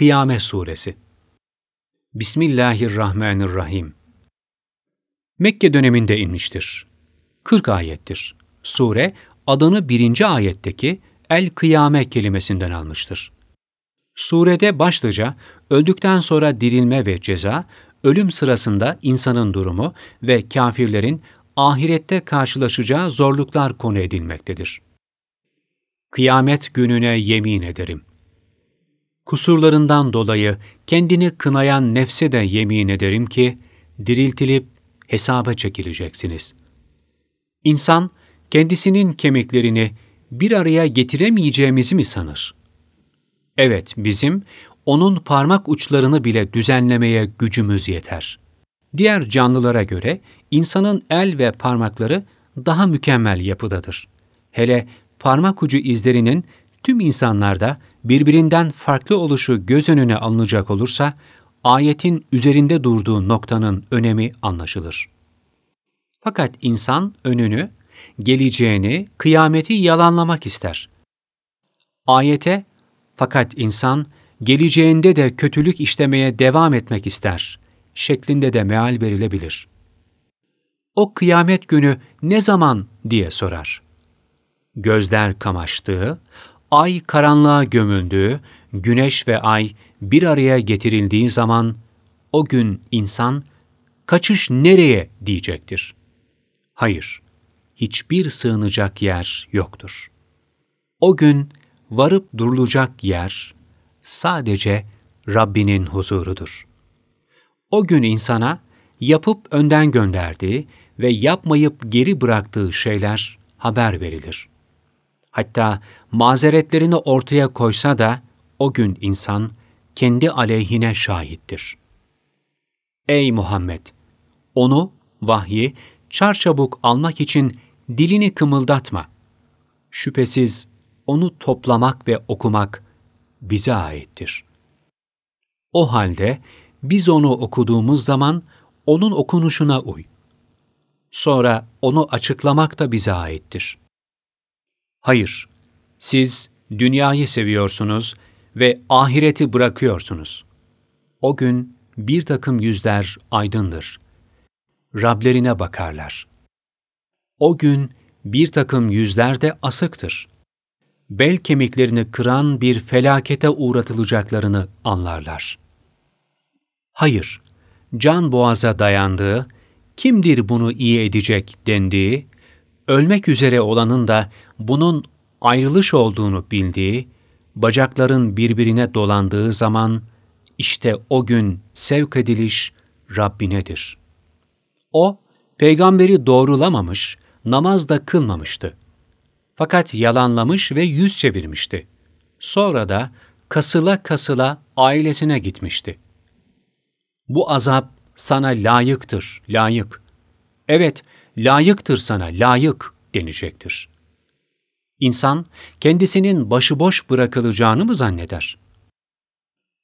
Kıyamet Suresi Bismillahirrahmanirrahim Mekke döneminde inmiştir. 40 ayettir. Sure, adını birinci ayetteki El-Kıyame kelimesinden almıştır. Surede başlıca öldükten sonra dirilme ve ceza, ölüm sırasında insanın durumu ve kafirlerin ahirette karşılaşacağı zorluklar konu edilmektedir. Kıyamet gününe yemin ederim. Kusurlarından dolayı kendini kınayan nefse de yemin ederim ki, diriltilip hesaba çekileceksiniz. İnsan, kendisinin kemiklerini bir araya getiremeyeceğimizi mi sanır? Evet, bizim onun parmak uçlarını bile düzenlemeye gücümüz yeter. Diğer canlılara göre insanın el ve parmakları daha mükemmel yapıdadır. Hele parmak ucu izlerinin tüm insanlarda birbirinden farklı oluşu göz önüne alınacak olursa, ayetin üzerinde durduğu noktanın önemi anlaşılır. Fakat insan önünü, geleceğini, kıyameti yalanlamak ister. Ayete, fakat insan geleceğinde de kötülük işlemeye devam etmek ister şeklinde de meal verilebilir. O kıyamet günü ne zaman diye sorar. Gözler kamaştığı, ay karanlığa gömüldüğü, güneş ve ay bir araya getirildiği zaman o gün insan kaçış nereye diyecektir. Hayır, hiçbir sığınacak yer yoktur. O gün varıp durulacak yer sadece Rabbinin huzurudur. O gün insana yapıp önden gönderdiği ve yapmayıp geri bıraktığı şeyler haber verilir. Hatta mazeretlerini ortaya koysa da o gün insan kendi aleyhine şahittir. Ey Muhammed! Onu, vahyi, çarçabuk almak için dilini kımıldatma. Şüphesiz onu toplamak ve okumak bize aittir. O halde biz onu okuduğumuz zaman onun okunuşuna uy. Sonra onu açıklamak da bize aittir. Hayır, siz dünyayı seviyorsunuz ve ahireti bırakıyorsunuz. O gün bir takım yüzler aydındır. Rablerine bakarlar. O gün bir takım yüzler de asıktır. Bel kemiklerini kıran bir felakete uğratılacaklarını anlarlar. Hayır, can boğaza dayandığı, kimdir bunu iyi edecek dendiği, ölmek üzere olanın da bunun ayrılış olduğunu bildiği, bacakların birbirine dolandığı zaman, işte o gün sevk ediliş Rabbinedir. O, peygamberi doğrulamamış, namaz da kılmamıştı. Fakat yalanlamış ve yüz çevirmişti. Sonra da kasıla kasıla ailesine gitmişti. Bu azap sana layıktır, layık. Evet, layıktır sana, layık denecektir. İnsan kendisinin başıboş bırakılacağını mı zanneder?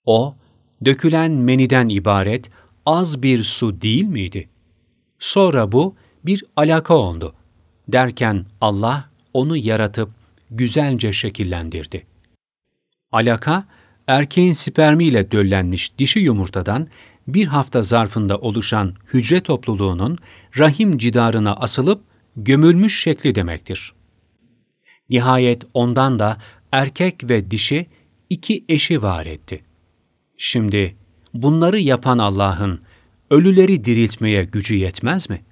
O, dökülen meniden ibaret az bir su değil miydi? Sonra bu bir alaka oldu. Derken Allah onu yaratıp güzelce şekillendirdi. Alaka, erkeğin spermiyle döllenmiş dişi yumurtadan bir hafta zarfında oluşan hücre topluluğunun rahim cidarına asılıp gömülmüş şekli demektir. Nihayet ondan da erkek ve dişi iki eşi var etti. Şimdi bunları yapan Allah'ın ölüleri diriltmeye gücü yetmez mi?